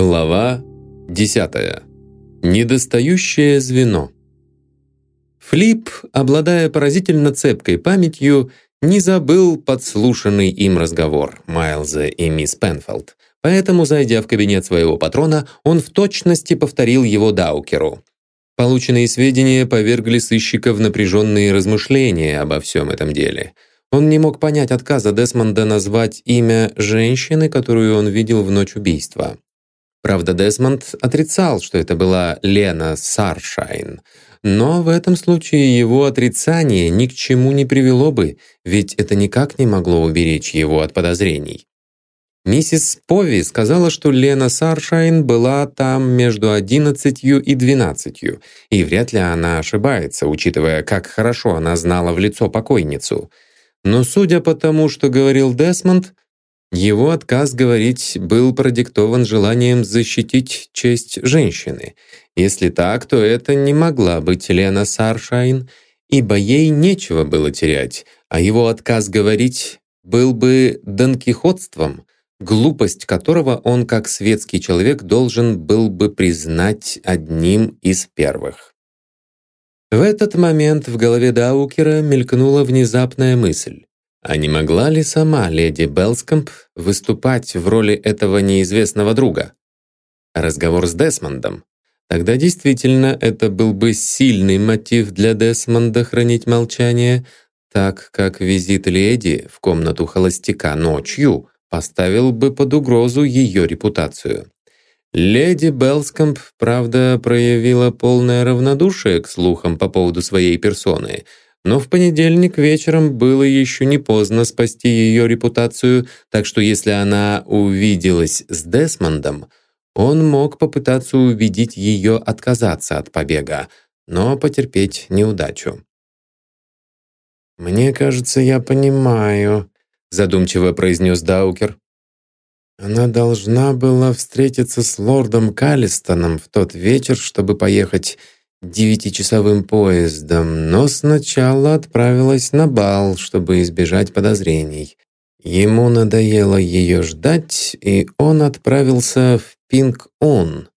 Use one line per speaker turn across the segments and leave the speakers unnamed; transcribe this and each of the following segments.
Глава 10. Недостающее звено. Флип, обладая поразительно цепкой памятью, не забыл подслушанный им разговор Майлза и мисс Пенфолд. Поэтому, зайдя в кабинет своего патрона, он в точности повторил его Даукеру. Полученные сведения повергли сыщика в напряженные размышления обо всем этом деле. Он не мог понять отказа Десмонда назвать имя женщины, которую он видел в ночь убийства. Правда, Десмонд отрицал, что это была Лена Саршайн. Но в этом случае его отрицание ни к чему не привело бы, ведь это никак не могло уберечь его от подозрений. Миссис Пови сказала, что Лена Саршайн была там между одиннадцатью и двенадцатью, и вряд ли она ошибается, учитывая, как хорошо она знала в лицо покойницу. Но судя по тому, что говорил Десмонд, его отказ говорить был продиктован желанием защитить честь женщины. Если так, то это не могла быть Лена Саршайн, ибо ей нечего было терять, а его отказ говорить был бы донкихотством, глупость которого он, как светский человек, должен был бы признать одним из первых. В этот момент в голове Даукера мелькнула внезапная мысль. А не могла ли сама леди Белскомп выступать в роли этого неизвестного друга? Разговор с Десмондом. Тогда действительно это был бы сильный мотив для Десмонда хранить молчание, так как визит леди в комнату холостяка ночью поставил бы под угрозу ее репутацию. Леди Белскомп, правда, проявила полное равнодушие к слухам по поводу своей персоны — но в понедельник вечером было еще не поздно спасти ее репутацию, так что если она увиделась с Десмондом, он мог попытаться убедить ее отказаться от побега, но потерпеть неудачу. «Мне кажется, я понимаю», — задумчиво произнес Даукер. «Она должна была встретиться с лордом Калистоном в тот вечер, чтобы поехать девятичасовым поездом, но сначала отправилась на бал, чтобы избежать подозрений. Ему надоело ее ждать, и он отправился в Пинг-Он.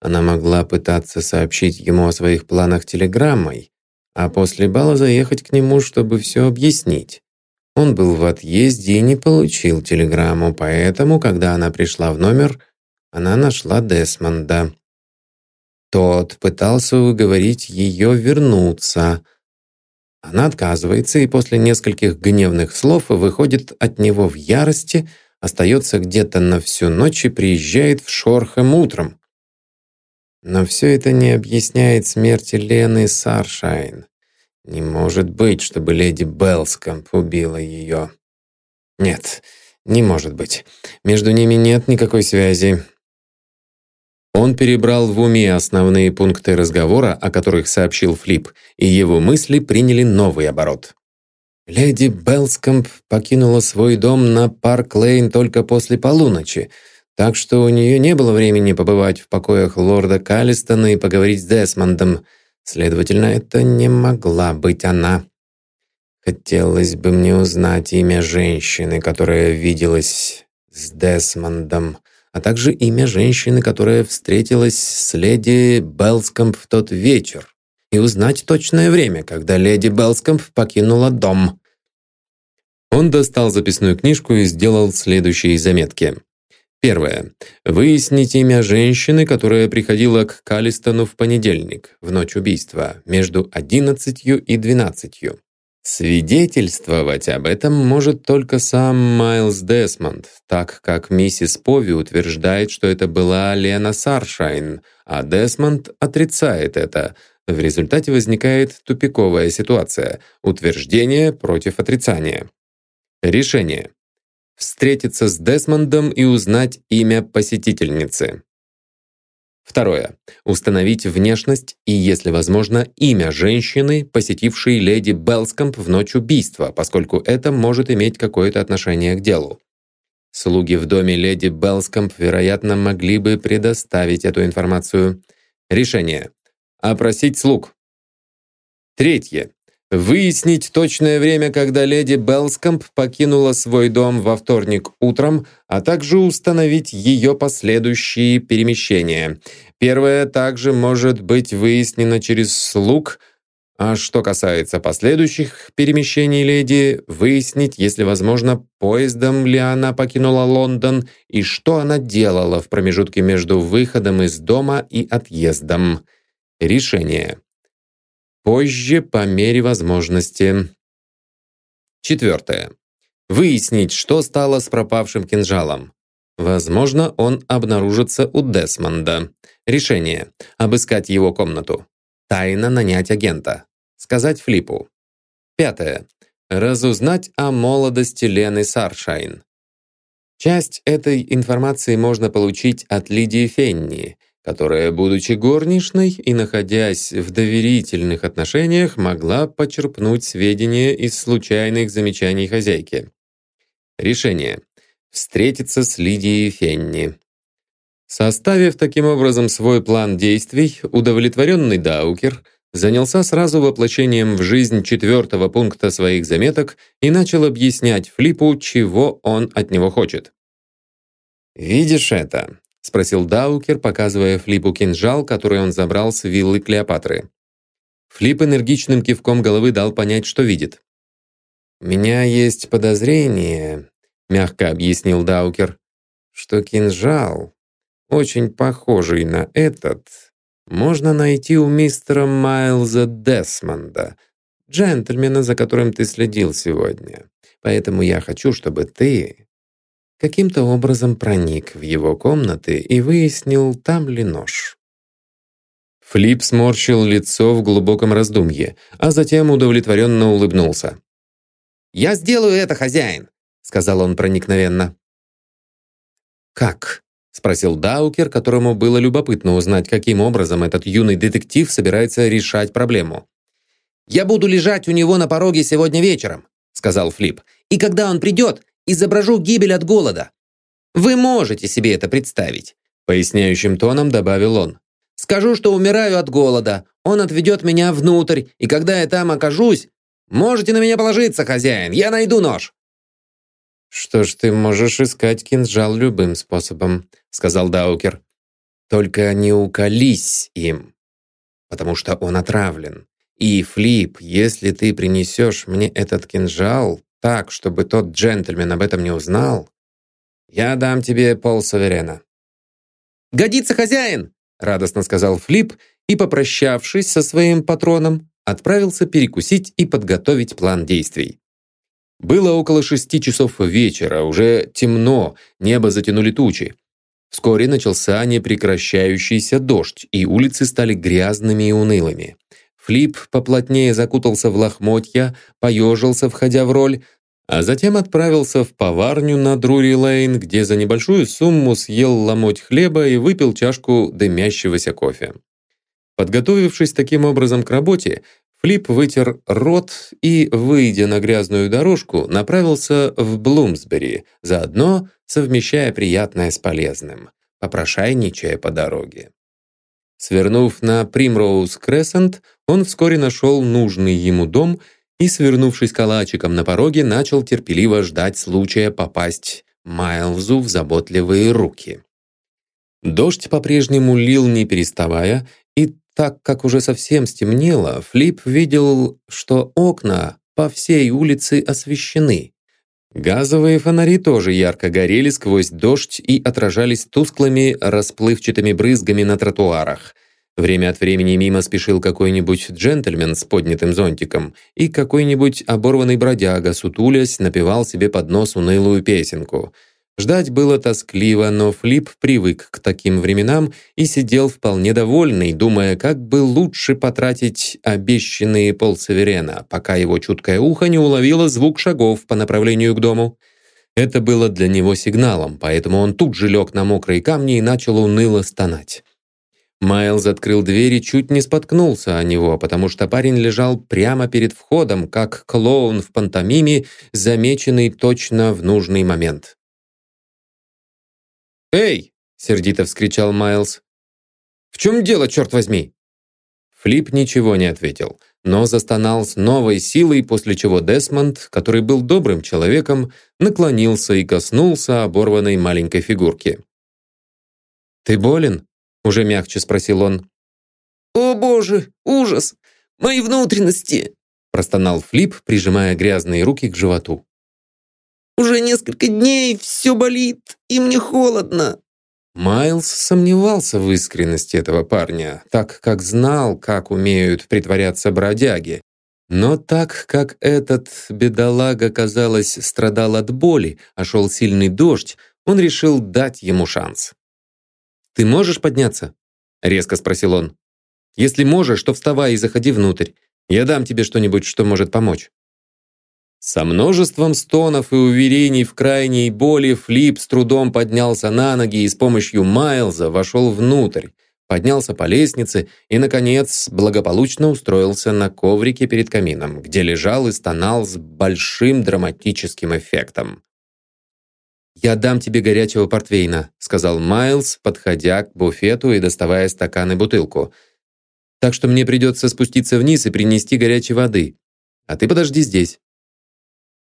Она могла пытаться сообщить ему о своих планах телеграммой, а после бала заехать к нему, чтобы все объяснить. Он был в отъезде и не получил телеграмму, поэтому, когда она пришла в номер, она нашла Десмонда. Тот пытался уговорить ее вернуться. Она отказывается и после нескольких гневных слов выходит от него в ярости, остается где-то на всю ночь и приезжает в Шорхэм утром. Но все это не объясняет смерти Лены Саршайн. Не может быть, чтобы леди Белскомп убила ее. Нет, не может быть. Между ними нет никакой связи. Он перебрал в уме основные пункты разговора, о которых сообщил Флип, и его мысли приняли новый оборот. Леди Белскомп покинула свой дом на Парк-Лейн только после полуночи, так что у нее не было времени побывать в покоях лорда Каллистона и поговорить с Десмондом. Следовательно, это не могла быть она. Хотелось бы мне узнать имя женщины, которая виделась с Десмондом а также имя женщины, которая встретилась с леди Белскомп в тот вечер, и узнать точное время, когда леди Белскомп покинула дом. Он достал записную книжку и сделал следующие заметки. Первое. Выяснить имя женщины, которая приходила к Калистону в понедельник, в ночь убийства, между 11 и 12. Свидетельствовать об этом может только сам Майлз Десмонд, так как миссис Пови утверждает, что это была Лена Саршайн, а Десмонд отрицает это. В результате возникает тупиковая ситуация – утверждение против отрицания. Решение. Встретиться с Десмондом и узнать имя посетительницы. Второе. Установить внешность и, если возможно, имя женщины, посетившей леди Белскомп в ночь убийства, поскольку это может иметь какое-то отношение к делу. Слуги в доме леди Белскомп, вероятно, могли бы предоставить эту информацию. Решение. Опросить слуг. Третье. Выяснить точное время, когда леди Белскомп покинула свой дом во вторник утром, а также установить ее последующие перемещения. Первое также может быть выяснено через слуг, а что касается последующих перемещений леди, выяснить, если возможно, поездом ли она покинула Лондон и что она делала в промежутке между выходом из дома и отъездом. Решение. Позже по мере возможности. Четвертое. Выяснить, что стало с пропавшим кинжалом. Возможно, он обнаружится у Десмонда. Решение. Обыскать его комнату. Тайно нанять агента. Сказать Флипу. Пятое. Разузнать о молодости Лены Саршайн. Часть этой информации можно получить от Лидии Фенни, которая, будучи горничной и находясь в доверительных отношениях, могла почерпнуть сведения из случайных замечаний хозяйки. Решение. Встретиться с Лидией Фенни. Составив таким образом свой план действий, удовлетворенный Даукер – занялся сразу воплощением в жизнь четвертого пункта своих заметок и начал объяснять Флипу, чего он от него хочет. «Видишь это?» — спросил Даукер, показывая Флипу кинжал, который он забрал с виллы Клеопатры. Флип энергичным кивком головы дал понять, что видит. «У меня есть подозрение», — мягко объяснил Даукер, «что кинжал, очень похожий на этот, можно найти у мистера Майлза Десмонда, джентльмена, за которым ты следил сегодня. Поэтому я хочу, чтобы ты каким-то образом проник в его комнаты и выяснил, там ли нож». Флип сморщил лицо в глубоком раздумье, а затем удовлетворенно улыбнулся. «Я сделаю это, хозяин!» — сказал он проникновенно. «Как?» — спросил Даукер, которому было любопытно узнать, каким образом этот юный детектив собирается решать проблему. «Я буду лежать у него на пороге сегодня вечером», — сказал Флип. «И когда он придет, изображу гибель от голода. Вы можете себе это представить», — поясняющим тоном добавил он. «Скажу, что умираю от голода. Он отведет меня внутрь, и когда я там окажусь, можете на меня положиться, хозяин, я найду нож». «Что ж, ты можешь искать кинжал любым способом», — сказал Даукер. «Только не уколись им, потому что он отравлен. И, Флип, если ты принесешь мне этот кинжал так, чтобы тот джентльмен об этом не узнал, я дам тебе пол суверена». «Годится, хозяин!» — радостно сказал Флип и, попрощавшись со своим патроном, отправился перекусить и подготовить план действий. Было около шести часов вечера, уже темно, небо затянули тучи. Вскоре начался непрекращающийся дождь, и улицы стали грязными и унылыми. Флип поплотнее закутался в лохмотья, поежился, входя в роль, а затем отправился в поварню на Друри-Лейн, где за небольшую сумму съел ломоть хлеба и выпил чашку дымящегося кофе. Подготовившись таким образом к работе, Флип вытер рот и, выйдя на грязную дорожку, направился в Блумсбери, заодно совмещая приятное с полезным, попрошайничая по дороге. Свернув на Примроуз Крессент, он вскоре нашел нужный ему дом и, свернувшись калачиком на пороге, начал терпеливо ждать случая попасть Майлзу в заботливые руки. Дождь по-прежнему лил не переставая, и так как уже совсем стемнело, Флип видел, что окна по всей улице освещены. Газовые фонари тоже ярко горели сквозь дождь и отражались тусклыми расплывчатыми брызгами на тротуарах. Время от времени мимо спешил какой-нибудь джентльмен с поднятым зонтиком, и какой-нибудь оборванный бродяга, сутулясь, напевал себе под нос унылую песенку — Ждать было тоскливо, но Флип привык к таким временам и сидел вполне довольный, думая, как бы лучше потратить обещанные полсаверена, пока его чуткое ухо не уловило звук шагов по направлению к дому. Это было для него сигналом, поэтому он тут же лег на мокрые камни и начал уныло стонать. Майлз открыл дверь и чуть не споткнулся о него, потому что парень лежал прямо перед входом, как клоун в пантомиме, замеченный точно в нужный момент. «Эй!» — сердито вскричал Майлз. «В чем дело, черт возьми?» Флип ничего не ответил. но застонал с новой силой, после чего Десмонд, который был добрым человеком, наклонился и коснулся оборванной маленькой фигурки. «Ты болен?» — уже мягче спросил он.
«О боже, ужас! Мои внутренности!» — простонал Флип, прижимая грязные руки к животу. «Уже несколько дней все болит, и мне холодно!»
Майлз сомневался в искренности этого парня, так как знал, как умеют притворяться бродяги. Но так как этот бедолага, казалось, страдал от боли, а шел сильный дождь, он решил дать ему шанс. «Ты можешь подняться?» — резко спросил он. «Если можешь, то вставай и заходи внутрь. Я дам тебе что-нибудь, что может помочь». Со множеством стонов и уверений в крайней боли Флип с трудом поднялся на ноги и с помощью Майлза вошел внутрь, поднялся по лестнице и, наконец, благополучно устроился на коврике перед камином, где лежал и стонал с большим драматическим эффектом. «Я дам тебе горячего портвейна», — сказал Майлз, подходя к буфету и доставая стакан и бутылку. «Так что мне придется спуститься вниз и принести горячей воды. А ты подожди здесь».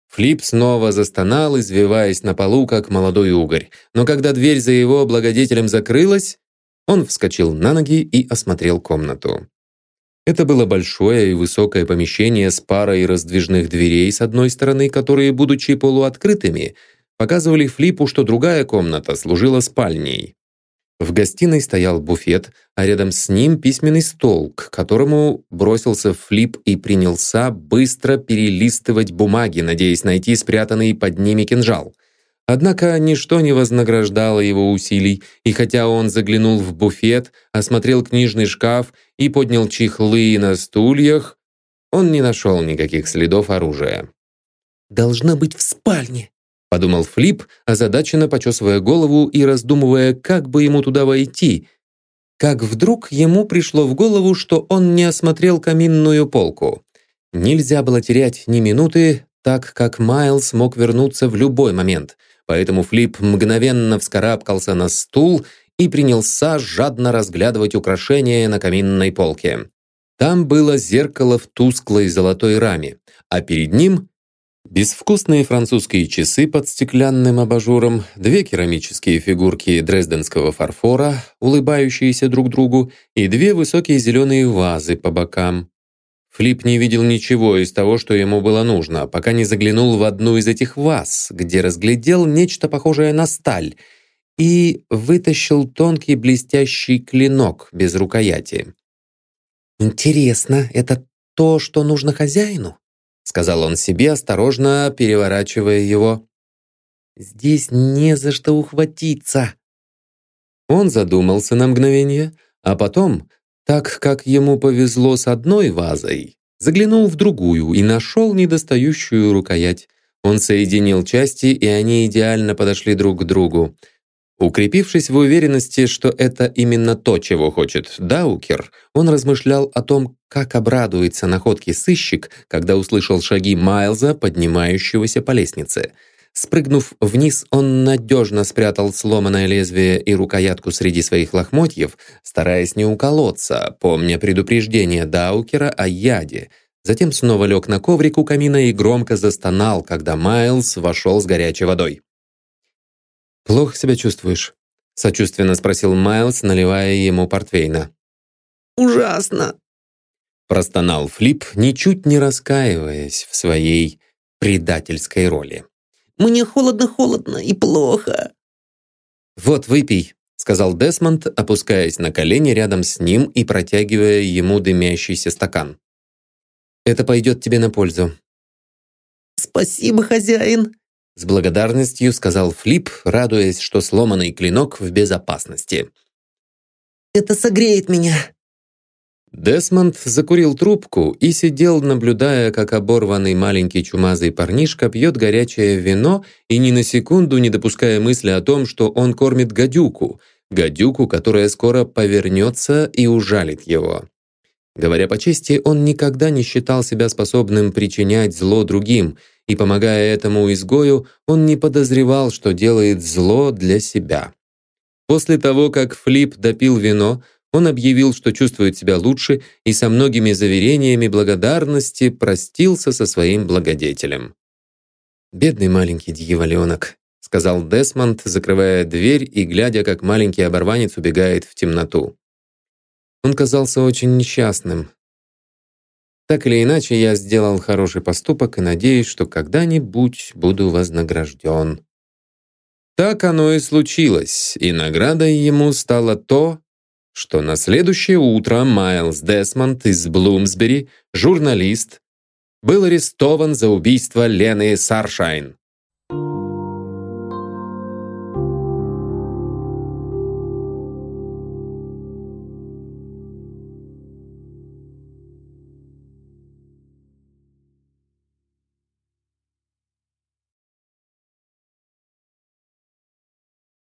Флип снова застонал, извиваясь на полу, как молодой угорь. Но когда дверь за его благодетелем закрылась, он вскочил на ноги и осмотрел комнату. Это было большое и высокое помещение с парой раздвижных дверей с одной стороны, которые, будучи полуоткрытыми, показывали Флипу, что другая комната служила спальней. В гостиной стоял буфет, а рядом с ним письменный стол, к которому бросился Флип и принялся быстро перелистывать бумаги, надеясь найти спрятанный под ними кинжал. Однако ничто не вознаграждало его усилий, и хотя он заглянул в буфет, осмотрел книжный шкаф и поднял чехлы на стульях, он не нашел никаких следов оружия.
«Должна быть в спальне»,
подумал Флип, озадаченно почесывая голову и раздумывая, как бы ему туда войти. Как вдруг ему пришло в голову, что он не осмотрел каминную полку. Нельзя было терять ни минуты, так как Майлз мог вернуться в любой момент. Поэтому Флип мгновенно вскарабкался на стул и принялся жадно разглядывать украшения на каминной полке. Там было зеркало в тусклой золотой раме, а перед ним Безвкусные французские часы под стеклянным абажуром, две керамические фигурки дрезденского фарфора, улыбающиеся друг другу, и две высокие зеленые вазы по бокам. Флип не видел ничего из того, что ему было нужно, пока не заглянул в одну из этих ваз, где разглядел нечто похожее на сталь, и вытащил тонкий блестящий клинок без рукояти.
«Интересно, это то, что нужно хозяину?»
Сказал он себе, осторожно переворачивая его.
«Здесь не за что ухватиться».
Он задумался на мгновение, а потом, так как ему повезло с одной вазой, заглянул в другую и нашел недостающую рукоять. Он соединил части, и они идеально подошли друг к другу. Укрепившись в уверенности, что это именно то, чего хочет Даукер, он размышлял о том, как обрадуется находке сыщик, когда услышал шаги Майлза, поднимающегося по лестнице. Спрыгнув вниз, он надежно спрятал сломанное лезвие и рукоятку среди своих лохмотьев, стараясь не уколоться, помня предупреждение Даукера о яде. Затем снова лег на коврик у камина и громко застонал, когда Майлз вошел с горячей водой. «Плохо себя чувствуешь?» — сочувственно спросил Майлз, наливая ему портвейна.
«Ужасно!»
Простонал Флип, ничуть не раскаиваясь в своей предательской роли.
«Мне холодно-холодно и плохо!»
«Вот, выпей», — сказал Десмонд, опускаясь на колени рядом с ним и протягивая ему дымящийся стакан. «Это пойдет тебе на пользу».
«Спасибо, хозяин»,
с благодарностью сказал Флип, радуясь, что сломанный клинок в безопасности.
«Это согреет меня!»
Десмонд закурил трубку и сидел, наблюдая, как оборванный маленький чумазый парнишка пьет горячее вино и ни на секунду не допуская мысли о том, что он кормит гадюку, гадюку, которая скоро повернется и ужалит его. Говоря по чести, он никогда не считал себя способным причинять зло другим, и, помогая этому изгою, он не подозревал, что делает зло для себя. После того, как Флип допил вино, Он объявил, что чувствует себя лучше и со многими заверениями благодарности простился со своим благодетелем. «Бедный маленький дьяволенок», — сказал Десмонд, закрывая дверь и глядя, как маленький оборванец убегает в темноту. Он казался очень несчастным. Так или иначе, я сделал хороший поступок и надеюсь, что когда-нибудь буду вознагражден. Так оно и случилось, и наградой ему стало то, что на следующее утро Майлз Десмонд из Блумсбери, журналист, был арестован за убийство Лены Саршайн.